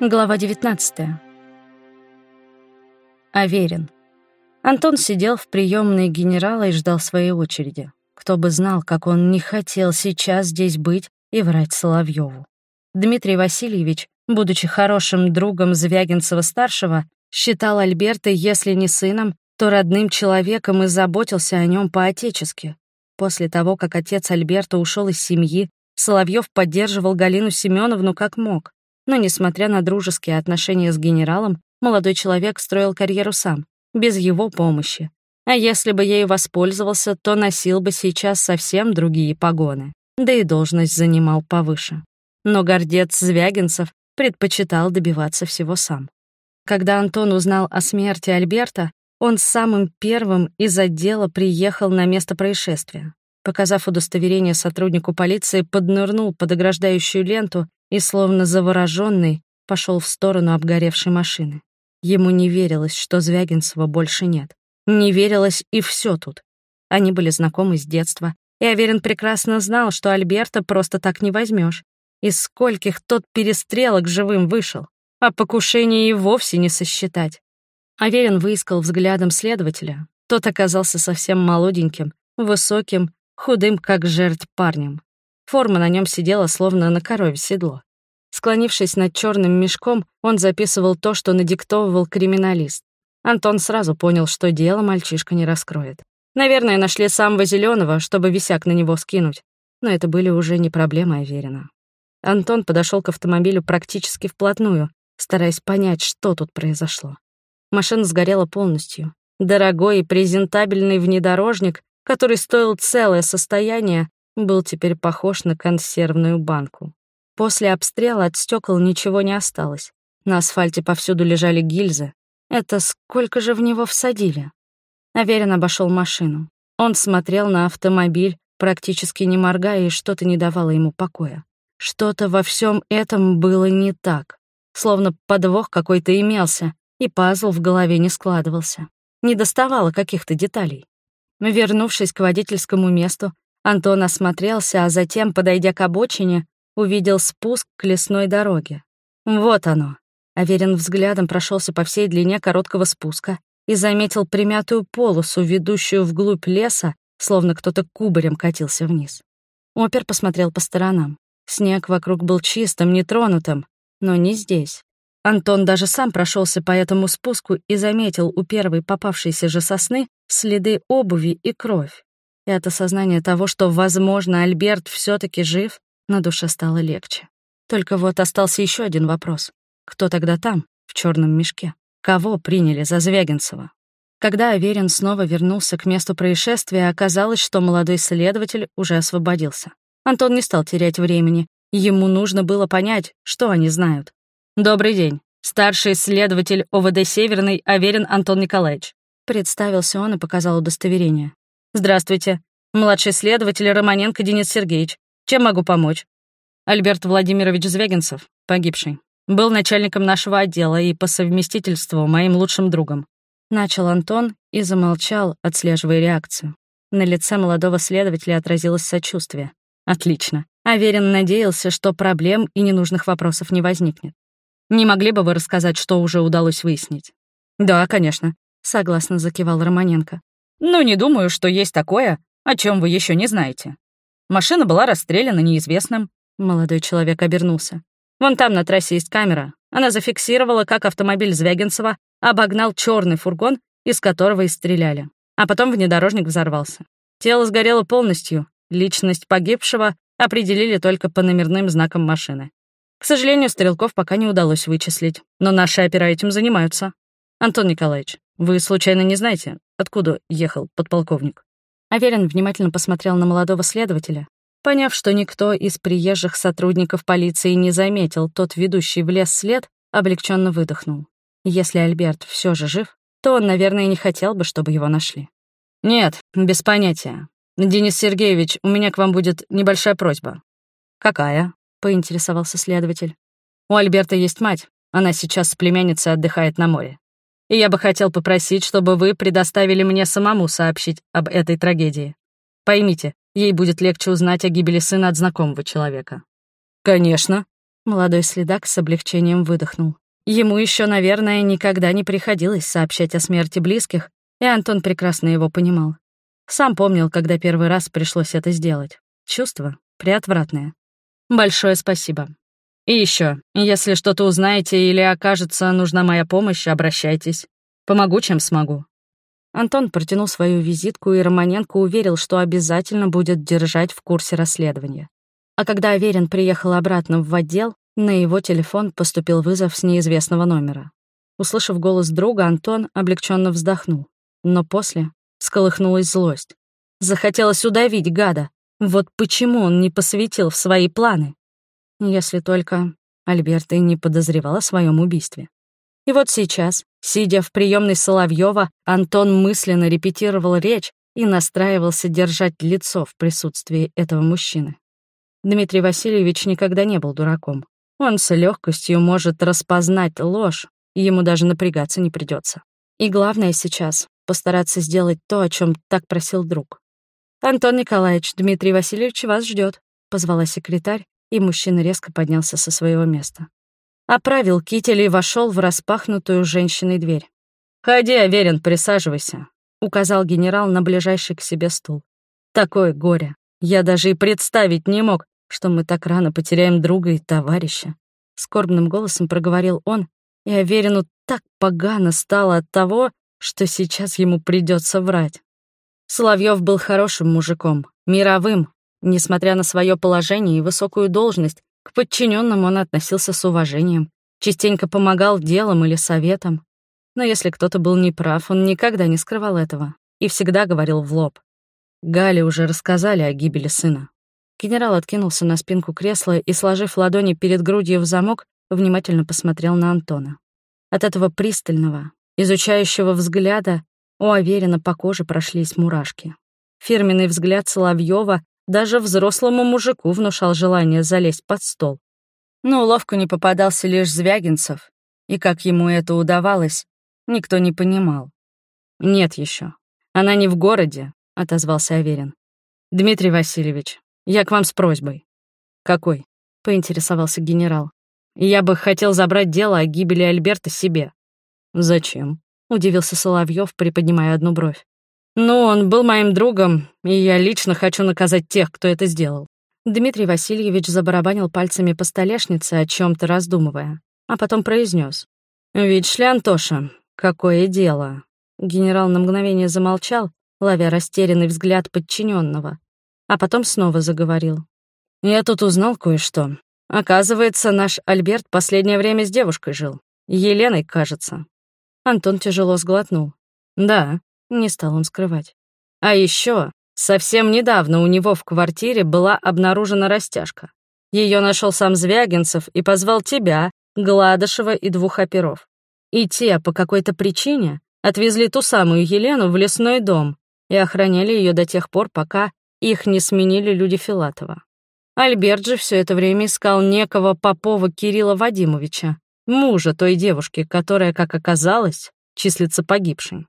Глава 19. Аверин. Антон сидел в приемной генерала и ждал своей очереди. Кто бы знал, как он не хотел сейчас здесь быть и врать Соловьеву. Дмитрий Васильевич, будучи хорошим другом Звягинцева-старшего, считал Альберта, если не сыном, то родным человеком и заботился о нем по-отечески. После того, как отец Альберта ушел из семьи, Соловьев поддерживал Галину Семеновну как мог. Но, несмотря на дружеские отношения с генералом, молодой человек строил карьеру сам, без его помощи. А если бы ею воспользовался, то носил бы сейчас совсем другие погоны, да и должность занимал повыше. Но гордец Звягинцев предпочитал добиваться всего сам. Когда Антон узнал о смерти Альберта, он самым первым из отдела приехал на место происшествия. Показав удостоверение сотруднику полиции, поднырнул под ограждающую ленту и, словно завороженный, пошел в сторону обгоревшей машины. Ему не верилось, что Звягинцева больше нет. Не верилось и все тут. Они были знакомы с детства, и Аверин прекрасно знал, что Альберта просто так не возьмешь. Из скольких тот перестрелок живым вышел, а покушение и вовсе не сосчитать. Аверин выискал взглядом следователя. Тот оказался совсем молоденьким, высоким, худым, как жертв парнем. Форма на нем сидела, словно на корове седло. Склонившись над черным мешком, он записывал то, что надиктовывал криминалист. Антон сразу понял, что дело мальчишка не раскроет. Наверное, нашли самого зеленого, чтобы висяк на него скинуть. Но это были уже не проблемы Аверина. Антон подошел к автомобилю практически вплотную, стараясь понять, что тут произошло. Машина сгорела полностью. Дорогой и презентабельный внедорожник, который стоил целое состояние, был теперь похож на консервную банку. После обстрела от стекол ничего не осталось. На асфальте повсюду лежали гильзы. Это сколько же в него всадили? Аверин обошел машину. Он смотрел на автомобиль, практически не моргая, и что-то не давало ему покоя. Что-то во всем этом было не так. Словно подвох какой-то имелся, и пазл в голове не складывался. Не доставало каких-то деталей. Вернувшись к водительскому месту, Антон осмотрелся, а затем, подойдя к обочине, увидел спуск к лесной дороге. Вот оно. Аверин взглядом прошелся по всей длине короткого спуска и заметил примятую полосу, ведущую вглубь леса, словно кто-то кубарем катился вниз. Опер посмотрел по сторонам. Снег вокруг был чистым, нетронутым, но не здесь. Антон даже сам прошелся по этому спуску и заметил у первой попавшейся же сосны следы обуви и кровь. И от осознания того, что, возможно, Альберт все таки жив, на душе стало легче. Только вот остался еще один вопрос. Кто тогда там, в черном мешке? Кого приняли за Звягинцева? Когда Аверин снова вернулся к месту происшествия, оказалось, что молодой следователь уже освободился. Антон не стал терять времени. Ему нужно было понять, что они знают. «Добрый день. Старший следователь ОВД «Северный» Аверин Антон Николаевич». Представился он и показал удостоверение. «Здравствуйте. Младший следователь Романенко Денис Сергеевич. Чем могу помочь? Альберт Владимирович Звягинцев, погибший, был начальником нашего отдела и по совместительству моим лучшим другом. Начал Антон и замолчал, отслеживая реакцию. На лице молодого следователя отразилось сочувствие. Отлично. Аверин надеялся, что проблем и ненужных вопросов не возникнет. Не могли бы вы рассказать, что уже удалось выяснить? Да, конечно, согласно закивал Романенко. Но не думаю, что есть такое, о чем вы еще не знаете. Машина была расстреляна неизвестным. Молодой человек обернулся. Вон там на трассе есть камера. Она зафиксировала, как автомобиль Звягинцева обогнал черный фургон, из которого и стреляли. А потом внедорожник взорвался. Тело сгорело полностью. Личность погибшего определили только по номерным знакам машины. К сожалению, стрелков пока не удалось вычислить, но наши опера этим занимаются. Антон Николаевич, вы случайно не знаете, откуда ехал подполковник? Аверин внимательно посмотрел на молодого следователя. Поняв, что никто из приезжих сотрудников полиции не заметил тот ведущий в лес след, облегченно выдохнул. Если Альберт все же жив, то он, наверное, не хотел бы, чтобы его нашли. «Нет, без понятия. Денис Сергеевич, у меня к вам будет небольшая просьба». «Какая?» — поинтересовался следователь. «У Альберта есть мать. Она сейчас с племянницей отдыхает на море и я бы хотел попросить, чтобы вы предоставили мне самому сообщить об этой трагедии. Поймите, ей будет легче узнать о гибели сына от знакомого человека». «Конечно», Молодой следак с облегчением выдохнул. Ему еще, наверное, никогда не приходилось сообщать о смерти близких, и Антон прекрасно его понимал. Сам помнил, когда первый раз пришлось это сделать. Чувство приотвратное. Большое спасибо. И еще, если что-то узнаете или окажется нужна моя помощь, обращайтесь. Помогу, чем смогу. Антон протянул свою визитку, и Романенко уверил, что обязательно будет держать в курсе расследования. А когда Аверин приехал обратно в отдел, на его телефон поступил вызов с неизвестного номера. Услышав голос друга, Антон облегченно вздохнул. Но после сколыхнулась злость. Захотелось удавить гада. Вот почему он не посвятил в свои планы. Если только Альберт и не подозревал о своем убийстве. И вот сейчас, сидя в приемной Соловьева, Антон мысленно репетировал речь и настраивался держать лицо в присутствии этого мужчины. Дмитрий Васильевич никогда не был дураком. Он с легкостью может распознать ложь, и ему даже напрягаться не придется. И главное сейчас — постараться сделать то, о чем так просил друг. «Антон Николаевич, Дмитрий Васильевич вас ждет, позвала секретарь, и мужчина резко поднялся со своего места. Оправил китель и вошел в распахнутую женщиной дверь. «Ходи, Аверин, присаживайся», — указал генерал на ближайший к себе стул. «Такое горе. Я даже и представить не мог, что мы так рано потеряем друга и товарища». Скорбным голосом проговорил он, и Аверину так погано стало от того, что сейчас ему придется врать. Соловьев был хорошим мужиком, мировым. Несмотря на свое положение и высокую должность, к подчиненным он относился с уважением, частенько помогал делом или советом. Но если кто-то был неправ, он никогда не скрывал этого и всегда говорил в лоб. Гале уже рассказали о гибели сына. Генерал откинулся на спинку кресла и, сложив ладони перед грудью в замок, внимательно посмотрел на Антона. От этого пристального, изучающего взгляда у Аверина по коже прошлись мурашки. Фирменный взгляд Соловьева даже взрослому мужику внушал желание залезть под стол. Но уловку не попадался лишь Звягинцев, и как ему это удавалось, никто не понимал. «Нет еще. Она не в городе», — отозвался Аверин. «Дмитрий Васильевич, я к вам с просьбой». «Какой?» — поинтересовался генерал. «Я бы хотел забрать дело о гибели Альберта себе». «Зачем?» — удивился Соловьев, приподнимая одну бровь. «Ну, он был моим другом, и я лично хочу наказать тех, кто это сделал». Дмитрий Васильевич забарабанил пальцами по столешнице, о чем то раздумывая, а потом произнес: «Видишь ли, Антоша, какое дело?» Генерал на мгновение замолчал, ловя растерянный взгляд подчиненного, а потом снова заговорил. «Я тут узнал кое-что. Оказывается, наш Альберт последнее время с девушкой жил. Еленой, кажется». Антон тяжело сглотнул. «Да, не стал он скрывать. А еще совсем недавно у него в квартире была обнаружена растяжка. Ее нашел сам Звягинцев и позвал тебя, Гладышева и двух оперов. И те по какой-то причине отвезли ту самую Елену в лесной дом и охраняли ее до тех пор, пока их не сменили люди Филатова. Альберт же все это время искал некого Попова Кирилла Вадимовича, мужа той девушки, которая, как оказалось, числится погибшей.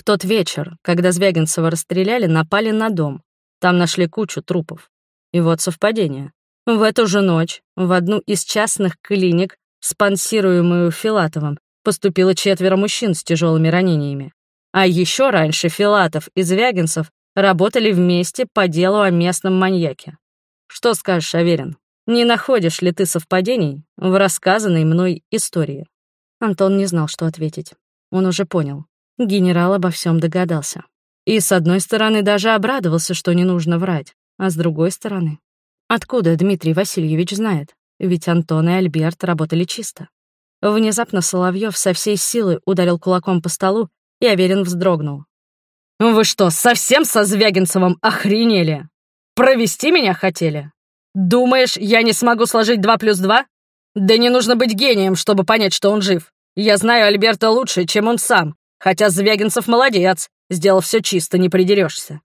В тот вечер, когда Звягинцева расстреляли, напали на дом. Там нашли кучу трупов. И вот совпадение. В эту же ночь в одну из частных клиник, спонсируемую Филатовым, поступило четверо мужчин с тяжелыми ранениями. А еще раньше Филатов и Звягинцев работали вместе по делу о местном маньяке. Что скажешь, Аверин? Не находишь ли ты совпадений в рассказанной мной истории? Антон не знал, что ответить. Он уже понял. Генерал обо всем догадался. И с одной стороны даже обрадовался, что не нужно врать, а с другой стороны... Откуда Дмитрий Васильевич знает? Ведь Антон и Альберт работали чисто. Внезапно Соловьев со всей силы ударил кулаком по столу, и Аверин вздрогнул. «Вы что, совсем со Звягинцевым охренели? Провести меня хотели? Думаешь, я не смогу сложить два плюс два? Да не нужно быть гением, чтобы понять, что он жив. Я знаю Альберта лучше, чем он сам, Хотя Звягинцев молодец, сделал все чисто, не придерешься.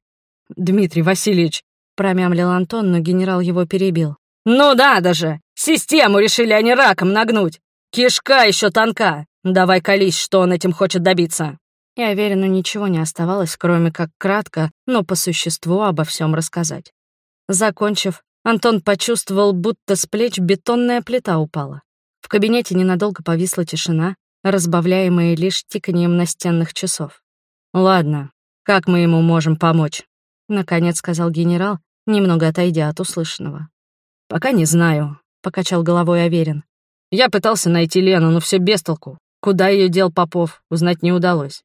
Дмитрий Васильевич, промямлил Антон, но генерал его перебил. Ну да, даже. Систему решили они раком нагнуть. Кишка еще тонка. Давай колись, что он этим хочет добиться. И Аверину ничего не оставалось, кроме как кратко, но по существу обо всем рассказать. Закончив, Антон почувствовал, будто с плеч бетонная плита упала. В кабинете ненадолго повисла тишина, разбавляемая лишь тиканием настенных часов. «Ладно, как мы ему можем помочь?» — наконец сказал генерал, немного отойдя от услышанного. «Пока не знаю», — покачал головой Аверин. «Я пытался найти Лену, но все без толку. Куда ее дел Попов, узнать не удалось.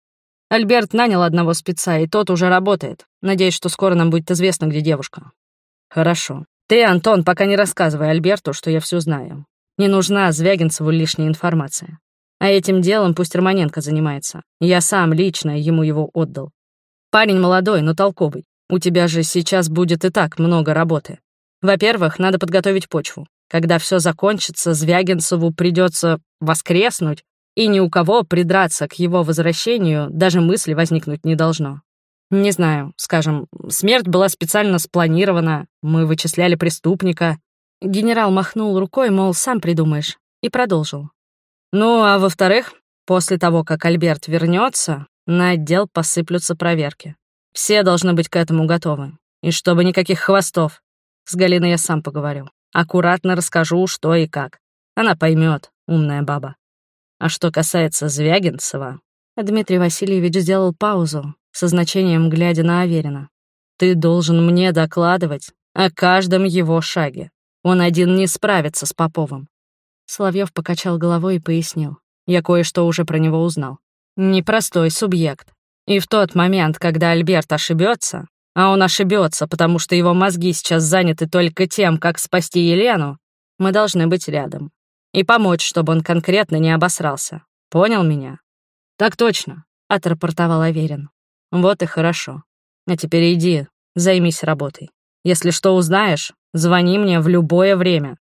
Альберт нанял одного спеца, и тот уже работает. Надеюсь, что скоро нам будет известно, где девушка». «Хорошо. Ты, Антон, пока не рассказывай Альберту, что я все знаю. Не нужна Звягинцеву лишняя информация. А этим делом пусть Романенко занимается. Я сам лично ему его отдал. Парень молодой, но толковый. У тебя же сейчас будет и так много работы. Во-первых, надо подготовить почву. Когда все закончится, Звягинцеву придется воскреснуть, и ни у кого придраться к его возвращению даже мысли возникнуть не должно. Не знаю, скажем, смерть была специально спланирована, мы вычисляли преступника. Генерал махнул рукой, мол, сам придумаешь, и продолжил. Ну, а во-вторых, после того, как Альберт вернется, на отдел посыплются проверки. Все должны быть к этому готовы. И чтобы никаких хвостов. С Галиной я сам поговорю. Аккуратно расскажу, что и как. Она поймет, умная баба. А что касается Звягинцева... Дмитрий Васильевич сделал паузу, со значением глядя на Аверина. «Ты должен мне докладывать о каждом его шаге. Он один не справится с Поповым». Соловьев покачал головой и пояснил. «Я кое-что уже про него узнал. Непростой субъект. И в тот момент, когда Альберт ошибется, а он ошибется, потому что его мозги сейчас заняты только тем, как спасти Елену, мы должны быть рядом. И помочь, чтобы он конкретно не обосрался. Понял меня? Так точно, отрапортовал Аверин. Вот и хорошо. А теперь иди, займись работой. Если что узнаешь, звони мне в любое время.